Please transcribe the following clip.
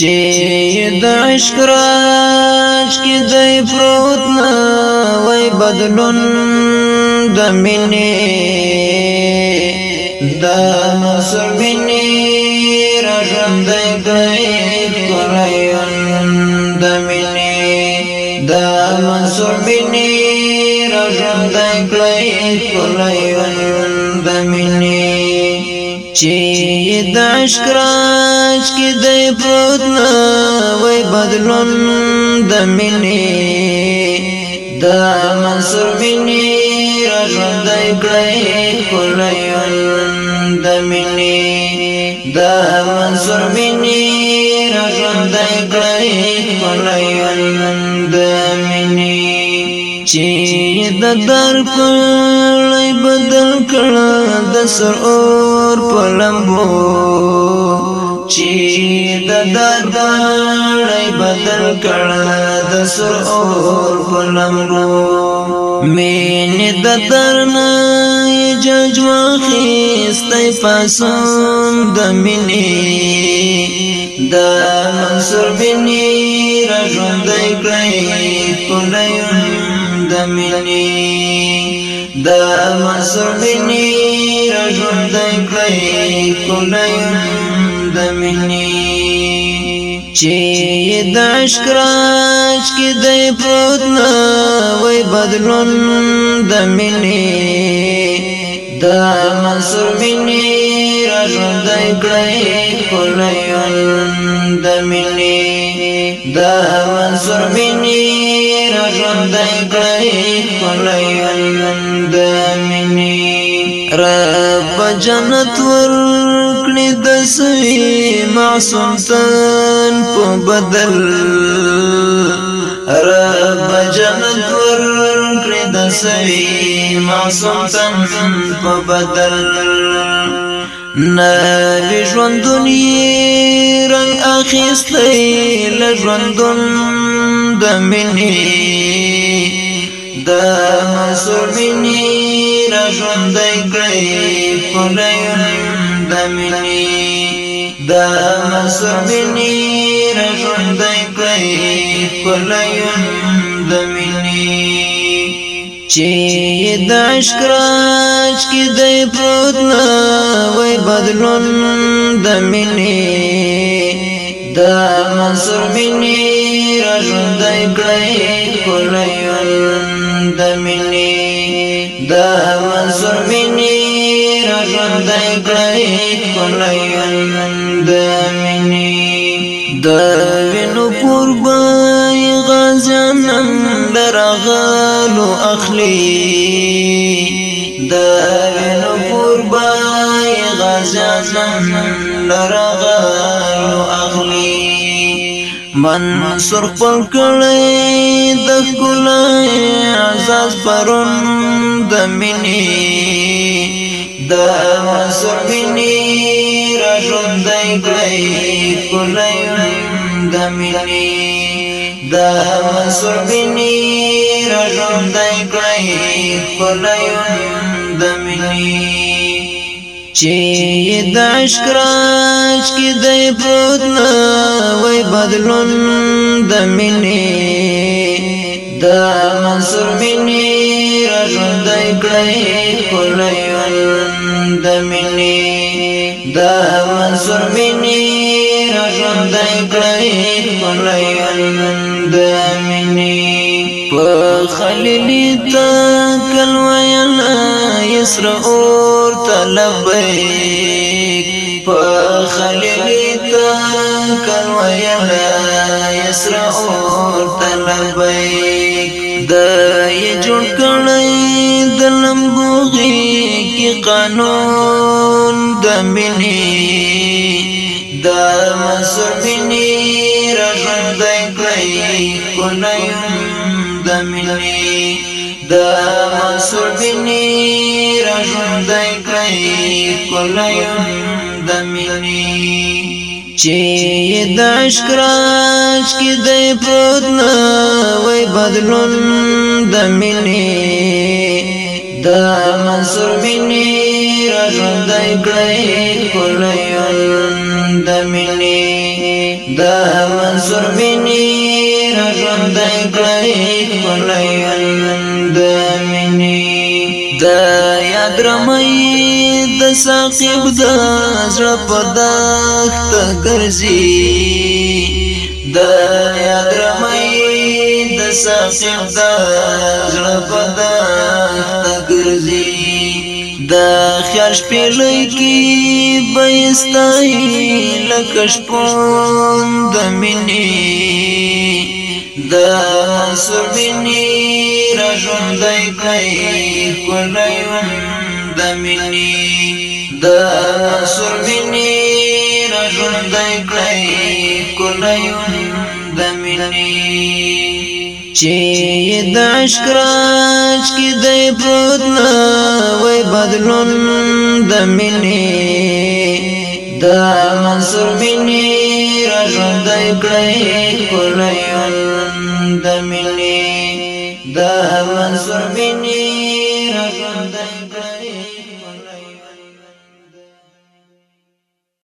چې د عشق راج کې د پروت نه وای بدلون د مینې د مسرمنې را ژوند کړي قرآن د مینې د مسرمنې را ژوند کړي قرآن چې د اشکراج کې د پروت نه وای بدلون د مینې د منصور مینې را ژوند کړې کولایون د مینې د منصور مینې را ژوند کړې کولایون د مینې چې د در پر بدل کړه د سر اور په لمبو چې د دړې بدل کړه د سر اور په لمبو مين د درنا ججوا خستې پسند د منی د منصور بني را ژوندې کړې په د مینې د مسړنی ژوند کړی کولای د مینې چې د عشق راج کې د پروت نه وای بدلون د مینې د مسړنی ژوند کړی کولای د ملي د منصور مني رژوند کړي خلیوند مني رب جنت ور کړي د سوي معصوم تن په بدل رب جنت ور کړي د سوي معصوم تن په بدل نوی ژوندونی رنگ اخیستی لژوندون د منی د منصور منی را ژوندی کړی پلیون د منی د منصور منی را ژوندی کړی پلیون چې د عشق راج کې د پروت نه وای بدلون د منی د منصور منی را ژوند کړی کولایون د منی د منصور منی را ژوند کړی کولایون د منی د وینو قربان درغلو اخلي دا قربان غزان درغلو اخلي من سر خپل کړي د ګلای اعزاز پرون د منی د وسپنی را ژوندۍ کړي کولای د منی دا منصور بینی را ژوند کړی خپلایون د منی چې د عشق راج کې د پروت نه وای بدلون د منی دا منصور بینی را ژوند کړی خپلایون د منی دا منصور بینی را ژوند کړی خپلایون خلیلی تا کل وینا یسر اور تلبیک پا خلیلی تا کل وینا یسر اور تلبیک دا یہ جوڑ کڑی دلم بوغی کی قانون دمینی دا مسر بینی رجل دیکلی کنیو د منی د منصور بنی را ژوند کړي کولیم د منی چې د اشکراش کې د پروت نه وای بدلون د منی د منصور بنی را ژوند کړي کولیم د منی د منصور بنی را ژوند کړې کولای ولند مني د یاد رمي د ساقب د زړه په دښت ګرځي د یاد رمي د ساقب د زړه په دښت ګرځي د خیال شپېلې کې بېستای لکه شپون د منی د سوینی را ژوندۍ کړی کولایون د منی د سوینی را ژوندۍ کړی کولایون د منی چې د اشکراج کې د پروت نه وای بدلون د منی د منصور مني را ژوند کړی کلیون د مني د منصور مني را ژوند